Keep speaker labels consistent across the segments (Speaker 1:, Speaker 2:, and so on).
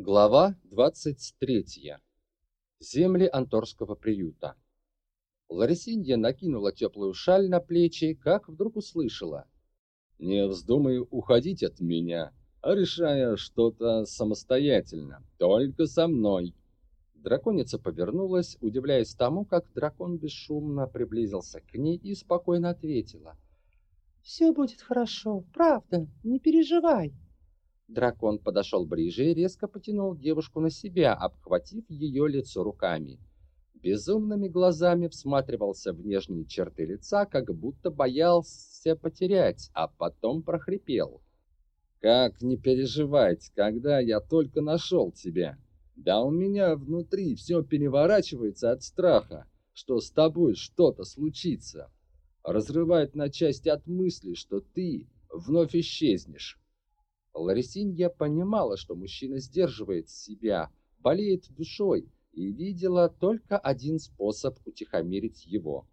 Speaker 1: Глава 23. Земли Анторского приюта. Ларисинья накинула теплую шаль на плечи, как вдруг услышала. «Не вздумай уходить от меня, а решая что-то самостоятельно, только со мной». Драконица повернулась, удивляясь тому, как дракон бесшумно приблизился к ней и спокойно ответила.
Speaker 2: «Все будет хорошо, правда, не переживай».
Speaker 1: Дракон подошел ближе и резко потянул девушку на себя, обхватив ее лицо руками. Безумными глазами всматривался в нежные черты лица, как будто боялся потерять, а потом прохрипел. «Как не переживать, когда я только нашел тебя? Да у меня внутри все переворачивается от страха, что с тобой что-то случится. Разрывает на части от мысли, что ты вновь исчезнешь. Ларисинья понимала, что мужчина сдерживает себя, болеет душой и видела только один способ утихомирить его.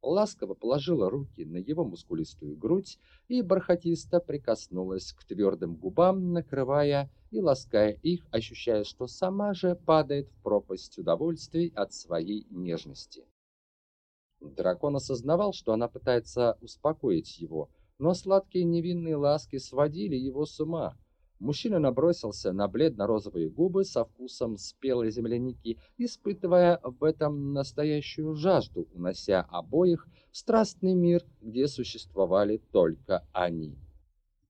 Speaker 1: Ласково положила руки на его мускулистую грудь и бархатисто прикоснулась к твердым губам, накрывая и лаская их, ощущая, что сама же падает в пропасть удовольствий от своей нежности. Дракон осознавал, что она пытается успокоить его, но сладкие невинные ласки сводили его с ума. Мужчина набросился на бледно-розовые губы со вкусом спелой земляники, испытывая в этом настоящую жажду, унося обоих в страстный мир, где существовали только они.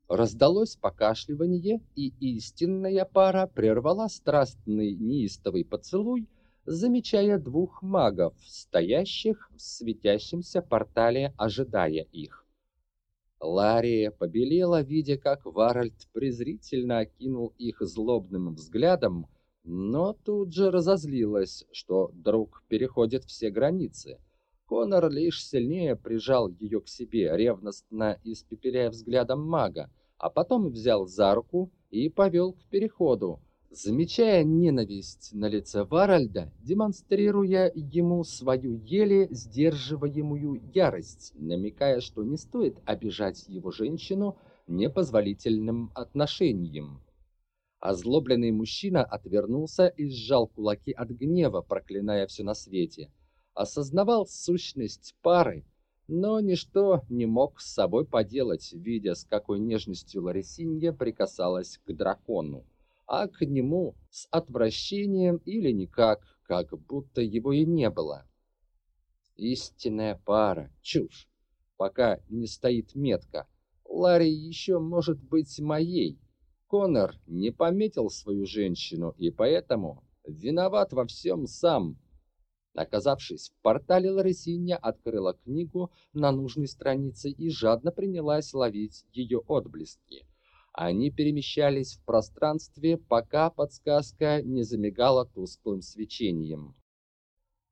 Speaker 1: Раздалось покашливание, и истинная пара прервала страстный неистовый поцелуй, замечая двух магов, стоящих в светящемся портале, ожидая их. Лария побелела, видя, как Варальд презрительно окинул их злобным взглядом, но тут же разозлилась, что друг переходит все границы. Конор лишь сильнее прижал ее к себе, ревностно испепеляя взглядом мага, а потом взял за руку и повел к переходу, замечая ненависть на лице Варальда, демонстрируя ему свою еле сдерживаемую ярость, намекая, что не стоит обижать его женщину непозволительным отношением. Озлобленный мужчина отвернулся и сжал кулаки от гнева, проклиная все на свете. Осознавал сущность пары, но ничто не мог с собой поделать, видя, с какой нежностью Ларисинья прикасалась к дракону а к нему с отвращением или никак, как будто его и не было. Истинная пара, чушь. Пока не стоит метка. Ларри еще может быть моей. Конор не пометил свою женщину и поэтому виноват во всем сам. Оказавшись в портале, Ларисинья открыла книгу на нужной странице и жадно принялась ловить ее отблески. Они перемещались в пространстве, пока подсказка не замигала тусклым свечением.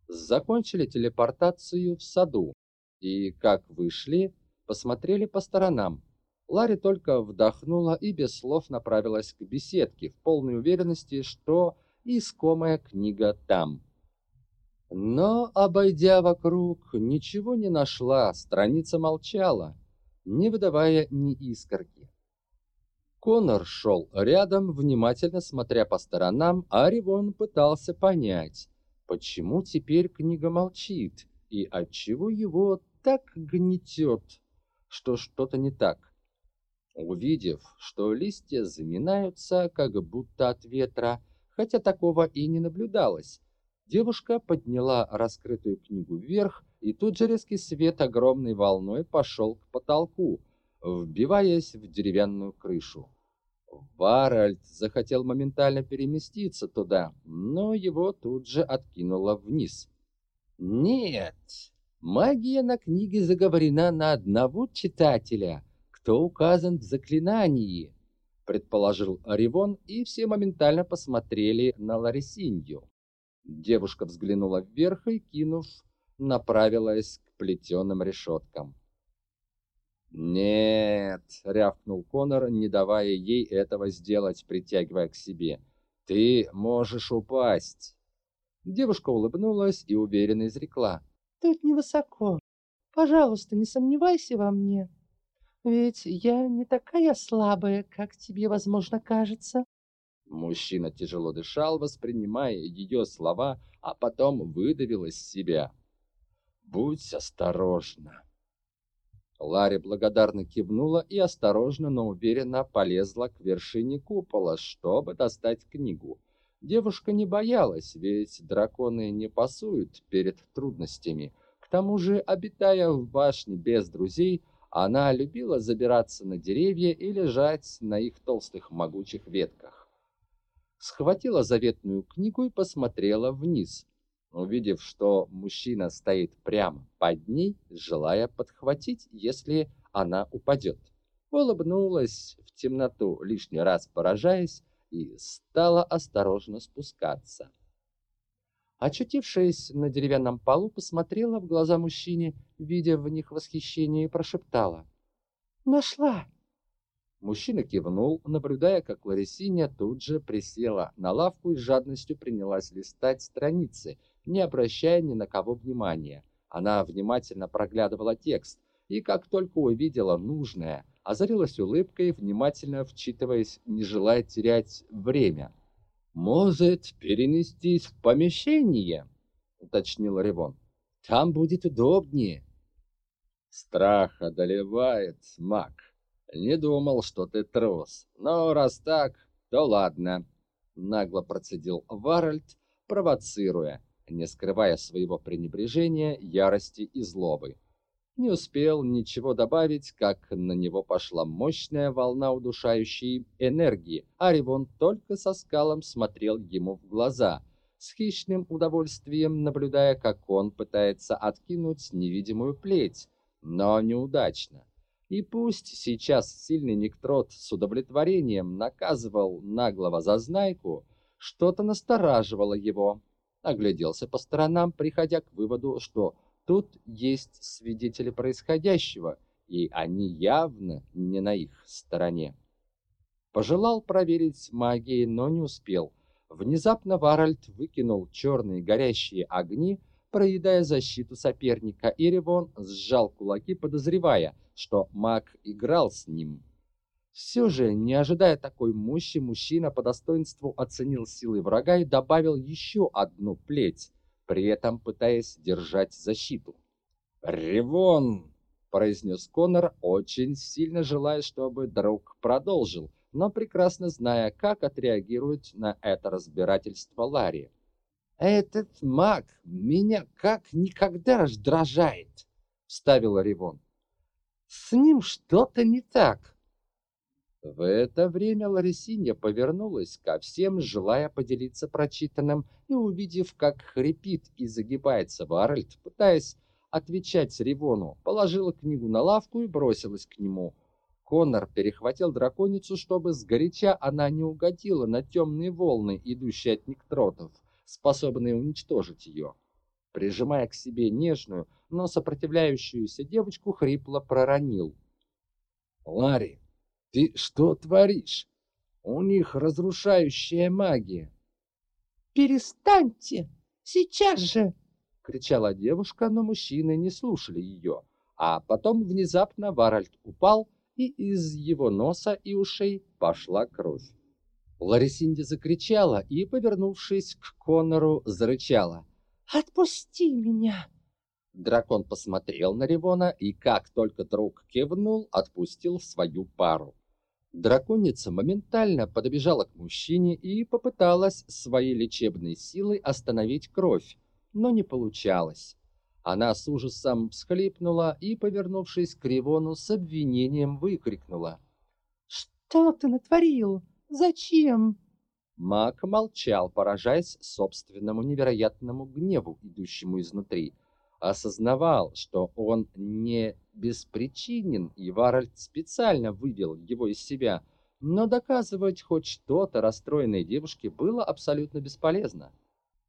Speaker 1: Закончили телепортацию в саду и, как вышли, посмотрели по сторонам. Ларри только вдохнула и без слов направилась к беседке в полной уверенности, что искомая книга там. Но, обойдя вокруг, ничего не нашла, страница молчала, не выдавая ни искорки. Конор шел рядом, внимательно смотря по сторонам, а Ривон пытался понять, почему теперь книга молчит и отчего его так гнетет, что что-то не так. Увидев, что листья заминаются, как будто от ветра, хотя такого и не наблюдалось, девушка подняла раскрытую книгу вверх, и тут же резкий свет огромной волной пошел к потолку, вбиваясь в деревянную крышу. Варальд захотел моментально переместиться туда, но его тут же откинуло вниз. Нет, магия на книге заговорена на одного читателя, кто указан в заклинании, предположил Аривон, и все моментально посмотрели на Ларисинью. Девушка взглянула вверх и, кинув, направилась к плетеным решеткам. «Нет!» — рявкнул Конор, не давая ей этого сделать, притягивая к себе. «Ты можешь упасть!» Девушка улыбнулась и уверенно изрекла.
Speaker 2: «Тут невысоко. Пожалуйста, не сомневайся во мне. Ведь я не такая слабая, как тебе, возможно, кажется».
Speaker 1: Мужчина тяжело дышал, воспринимая ее слова, а потом выдавил из себя. «Будь осторожна». Ларри благодарно кивнула и осторожно, но уверенно полезла к вершине купола, чтобы достать книгу. Девушка не боялась, ведь драконы не пасуют перед трудностями. К тому же, обитая в башне без друзей, она любила забираться на деревья и лежать на их толстых могучих ветках. Схватила заветную книгу и посмотрела вниз, увидев, что мужчина стоит прямо под ней, желая подхватить, если она упадет. Улыбнулась в темноту, лишний раз поражаясь, и стала осторожно спускаться. Очутившись на деревянном полу, посмотрела в глаза мужчине, видя в них восхищение, и прошептала. «Нашла!» Мужчина кивнул, наблюдая, как Ларисиня тут же присела на лавку и с жадностью принялась листать страницы, не обращая ни на кого внимания. Она внимательно проглядывала текст, и как только увидела нужное, озарилась улыбкой, внимательно вчитываясь, не желая терять время. «Может, перенестись в помещение?» — уточнил Ревон. «Там будет удобнее». «Страх одолевает, маг. Не думал, что ты трус. Но раз так, то ладно», — нагло процедил Варальд, провоцируя, не скрывая своего пренебрежения, ярости и злобы. Не успел ничего добавить, как на него пошла мощная волна удушающей энергии, а Ривон только со скалом смотрел ему в глаза, с хищным удовольствием наблюдая, как он пытается откинуть невидимую плеть, но неудачно. И пусть сейчас сильный Нектрот с удовлетворением наказывал наглого зазнайку, что-то настораживало его. Огляделся по сторонам, приходя к выводу, что Тут есть свидетели происходящего, и они явно не на их стороне. Пожелал проверить магией, но не успел. Внезапно Варальд выкинул черные горящие огни, проедая защиту соперника, и Ревон сжал кулаки, подозревая, что маг играл с ним. Все же, не ожидая такой мощи, мужчина по достоинству оценил силы врага и добавил еще одну плеть, при этом пытаясь держать защиту. «Ревон!» — произнес Конор, очень сильно желая, чтобы друг продолжил, но прекрасно зная, как отреагирует на это разбирательство Ларри. «Этот маг меня как никогда раздражает!» — вставил Ревон. «С ним что-то не так!» В это время Ларисинья повернулась ко всем, желая поделиться прочитанным, и увидев, как хрипит и загибается Варальд, пытаясь отвечать Ревону, положила книгу на лавку и бросилась к нему. Конор перехватил драконицу, чтобы сгоряча она не угодила на темные волны, идущие от нектротов, способные уничтожить ее. Прижимая к себе нежную, но сопротивляющуюся девочку, хрипло проронил. «Ларри, ты что творишь? У них разрушающая магия.
Speaker 2: Перестаньте! Сейчас же!
Speaker 1: кричала девушка, но мужчины не слушали ее. А потом внезапно Варальд упал, и из его носа и ушей пошла кровь. Ларисинди закричала и, повернувшись к Конору, зарычала.
Speaker 2: «Отпусти меня!»
Speaker 1: Дракон посмотрел на Ревона и, как только друг кивнул, отпустил свою пару. Драконица моментально подбежала к мужчине и попыталась своей лечебной силой остановить кровь, но не получалось. Она с ужасом всхлипнула и, повернувшись к Ривону, с обвинением выкрикнула.
Speaker 2: «Что ты натворил? Зачем?»
Speaker 1: Маг молчал, поражаясь собственному невероятному гневу, идущему изнутри. Осознавал, что он не беспричинен, и Варальд специально вывел его из себя, но доказывать хоть что-то расстроенной девушке было абсолютно бесполезно.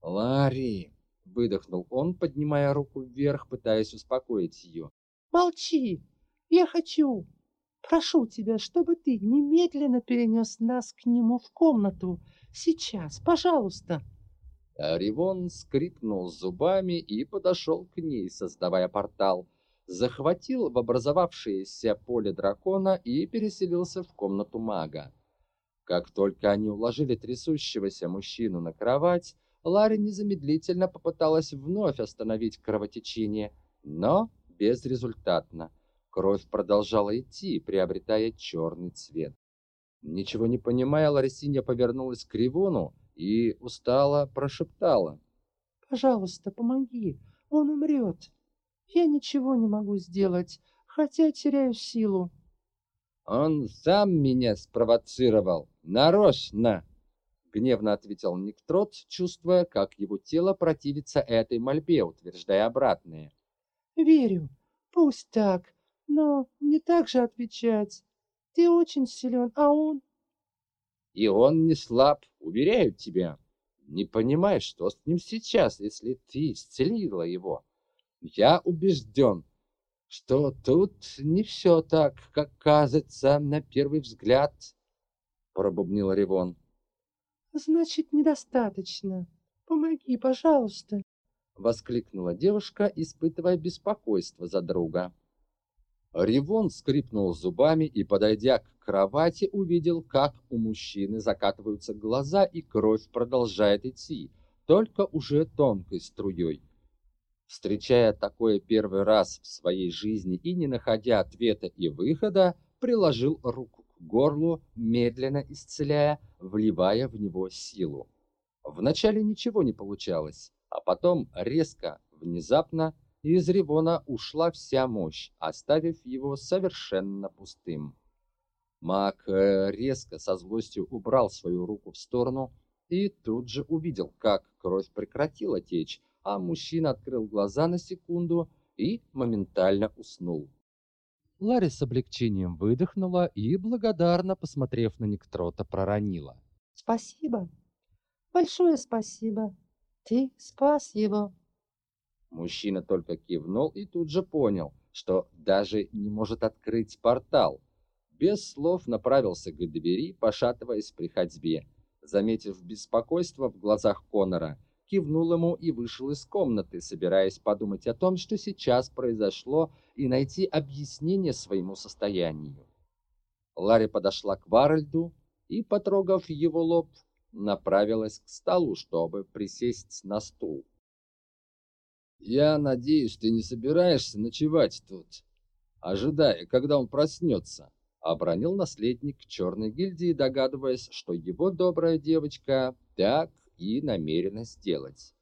Speaker 1: «Ларри!» — выдохнул он, поднимая руку вверх, пытаясь успокоить ее.
Speaker 2: «Молчи! Я хочу! Прошу тебя, чтобы ты немедленно перенес нас к нему в комнату. Сейчас, пожалуйста!»
Speaker 1: Ривон скрипнул зубами и подошел к ней, создавая портал захватил в образовавшееся поле дракона и переселился в комнату мага. Как только они уложили трясущегося мужчину на кровать, Ларри незамедлительно попыталась вновь остановить кровотечение, но безрезультатно. Кровь продолжала идти, приобретая черный цвет. Ничего не понимая, Ларисинья повернулась к Ривону и устало прошептала.
Speaker 2: «Пожалуйста, помоги, он умрет. Я ничего не могу сделать, хотя теряю силу».
Speaker 1: «Он сам меня спровоцировал, нарочно!» Гневно ответил Никтрот, чувствуя, как его тело противится этой мольбе, утверждая обратное.
Speaker 2: «Верю, пусть так, но не так же отвечать. Ты очень силен, а он...»
Speaker 1: «И он не слаб, уверяю тебя. Не понимаешь, что с ним сейчас, если ты исцелила его. Я убежден, что тут не все так, как кажется на первый взгляд, пробубнил Ревон.
Speaker 2: Значит, недостаточно. Помоги, пожалуйста,
Speaker 1: воскликнула девушка, испытывая беспокойство за друга. Ревон скрипнул зубами и, подойдя к кровати, увидел, как у мужчины закатываются глаза и кровь продолжает идти, только уже тонкой струей. Встречая такое первый раз в своей жизни и не находя ответа и выхода, приложил руку к горлу, медленно исцеляя, вливая в него силу. Вначале ничего не получалось, а потом резко, внезапно из Ревона ушла вся мощь, оставив его совершенно пустым. Маг э, резко со злостью убрал свою руку в сторону и тут же увидел, как кровь прекратила течь, а мужчина открыл глаза на секунду и моментально уснул. Ларри с облегчением выдохнула и, благодарно посмотрев на Никтрота, проронила.
Speaker 2: «Спасибо. Большое спасибо. Ты спас его».
Speaker 1: Мужчина только кивнул и тут же понял, что даже не может открыть портал. Без слов направился к двери, пошатываясь при ходьбе. Заметив беспокойство в глазах Конора, кивнул ему и вышел из комнаты, собираясь подумать о том, что сейчас произошло, и найти объяснение своему состоянию. Ларри подошла к Варальду и, потрогав его лоб, направилась к столу, чтобы присесть на стул. «Я надеюсь, ты не собираешься ночевать тут, ожидая, когда он проснется», — обронил наследник черной гильдии, догадываясь, что его добрая девочка так и намерена сделать.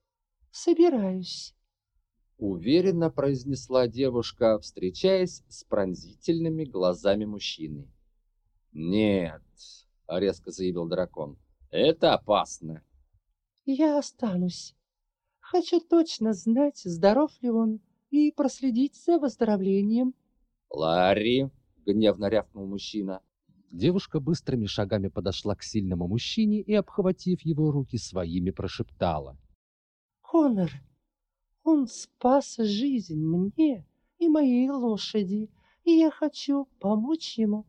Speaker 2: «Собираюсь», —
Speaker 1: уверенно произнесла девушка, встречаясь с пронзительными глазами мужчины. «Нет», — резко заявил дракон, — «это опасно».
Speaker 2: «Я останусь. Хочу точно знать, здоров ли он, и проследить за выздоровлением».
Speaker 1: «Ларри!» — гневно рявкнул мужчина. Девушка быстрыми шагами подошла к сильному мужчине и, обхватив его руки своими, прошептала.
Speaker 2: «Конор, он спас жизнь мне и моей лошади, и я хочу помочь ему.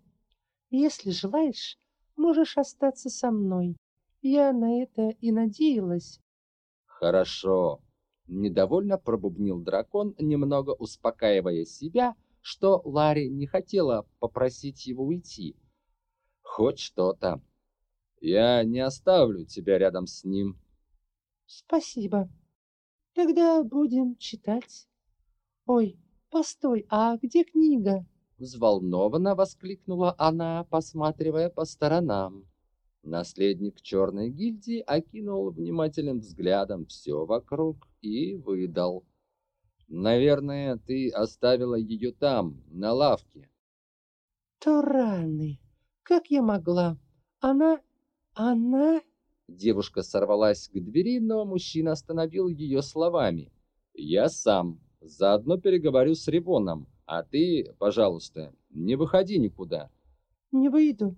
Speaker 2: Если желаешь, можешь остаться со мной. Я на это и надеялась».
Speaker 1: «Хорошо», — недовольно пробубнил дракон, немного успокаивая себя, что Ларри не хотела попросить его уйти, хоть что-то. Я не оставлю тебя рядом с ним.
Speaker 2: Спасибо. Тогда будем читать. Ой, постой, а где книга?
Speaker 1: Взволнованно воскликнула она, посматривая по сторонам. Наследник черной гильдии окинул внимательным взглядом все вокруг и выдал. «Наверное, ты оставила ее там, на лавке».
Speaker 2: «Тураны!» Как я могла? Она... она...»
Speaker 1: Девушка сорвалась к двери, но мужчина остановил ее словами. «Я сам. Заодно переговорю с Ревоном. А ты, пожалуйста, не выходи никуда».
Speaker 2: «Не выйду».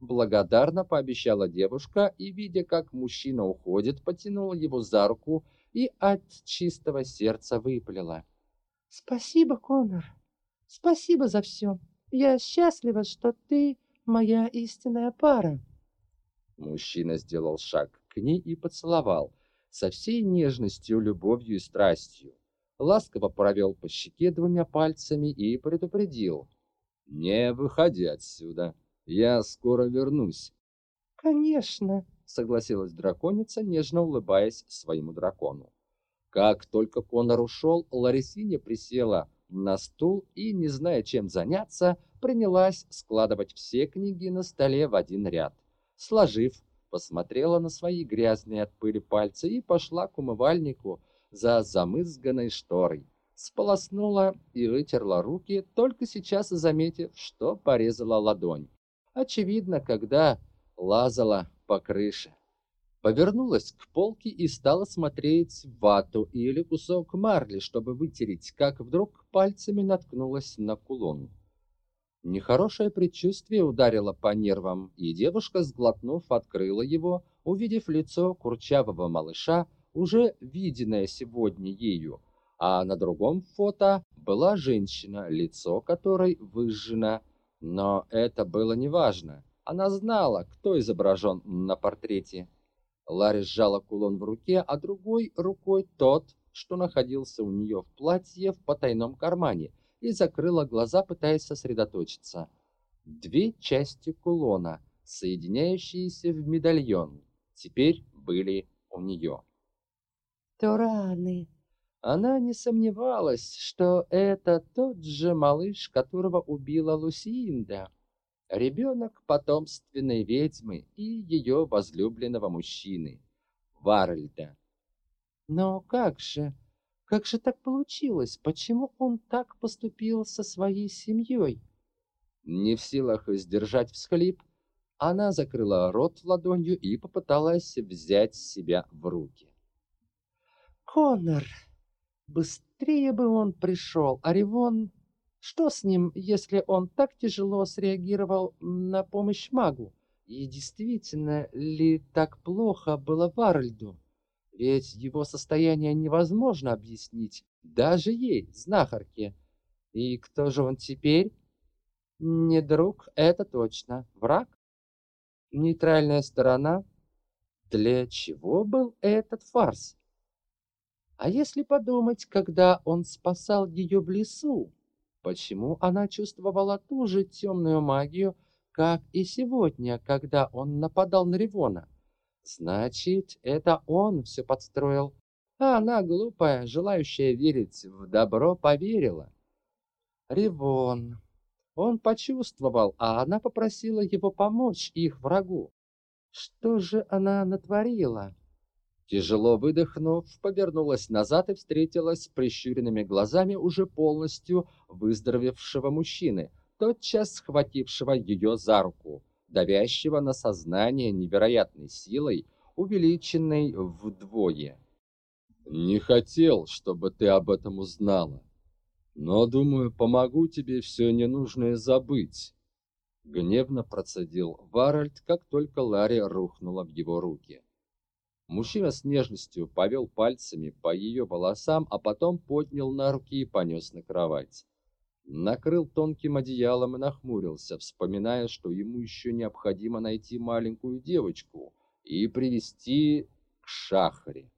Speaker 1: Благодарно пообещала девушка и, видя, как мужчина уходит, потянула его за руку и от чистого сердца выпалила.
Speaker 2: «Спасибо, Конор. Спасибо за все. Я счастлива, что ты моя истинная пара.
Speaker 1: Мужчина сделал шаг к ней и поцеловал со всей нежностью, любовью и страстью. Ласково провел по щеке двумя пальцами и предупредил: "Не выходи отсюда. Я скоро вернусь".
Speaker 2: Конечно,
Speaker 1: согласилась драконица, нежно улыбаясь своему дракону. Как только Конор ушел, Ларисиня присела на стул и, не зная, чем заняться, принялась складывать все книги на столе в один ряд. Сложив, посмотрела на свои грязные от пыли пальцы и пошла к умывальнику за замызганной шторой. Сполоснула и вытерла руки, только сейчас заметив, что порезала ладонь. Очевидно, когда лазала по крыше. Повернулась к полке и стала смотреть вату или кусок марли, чтобы вытереть, как вдруг пальцами наткнулась на кулон. Нехорошее предчувствие ударило по нервам, и девушка, сглотнув, открыла его, увидев лицо курчавого малыша, уже виденное сегодня ею, а на другом фото была женщина, лицо которой выжжено, но это было неважно. Она знала, кто изображен на портрете. Ларри сжала кулон в руке, а другой рукой тот, что находился у нее в платье в потайном кармане, и закрыла глаза, пытаясь сосредоточиться. Две части кулона, соединяющиеся в медальон, теперь были у нее.
Speaker 2: Тураны.
Speaker 1: Она не сомневалась, что это тот же малыш, которого убила Лусинда. Ребенок потомственной ведьмы и ее возлюбленного мужчины, Варальда.
Speaker 2: Но как же, как же так получилось? Почему он так поступил со своей семьей?
Speaker 1: Не в силах сдержать всхлип, она закрыла рот ладонью и попыталась взять себя в руки.
Speaker 2: Конор, быстрее бы он пришел, Аривон что с ним, если он так тяжело среагировал на помощь магу? И действительно ли так плохо было Варальду? Ведь его состояние невозможно объяснить даже ей, знахарке. И кто же он теперь? Не друг, это точно. Враг? Нейтральная сторона? Для чего был этот фарс? А если подумать, когда он спасал ее в лесу, Почему она чувствовала ту же темную магию, как и сегодня, когда он нападал на Ривона? Значит, это он все подстроил. А она, глупая, желающая верить в добро, поверила. Ривон. Он почувствовал, а она попросила его помочь их врагу. Что же она натворила? Тяжело выдохнув, повернулась назад и встретилась с прищуренными глазами уже полностью выздоровевшего мужчины, тотчас схватившего ее за руку, давящего на сознание невероятной силой, увеличенной вдвое. «Не хотел, чтобы ты об этом узнала, но, думаю, помогу тебе все ненужное забыть», — гневно процедил Варальд, как только Ларри рухнула в его руки. Мужчина с нежностью повел пальцами по ее волосам, а потом поднял на руки и понес на кровать. Накрыл тонким одеялом и нахмурился, вспоминая, что ему еще необходимо найти маленькую девочку и привести к Шахре.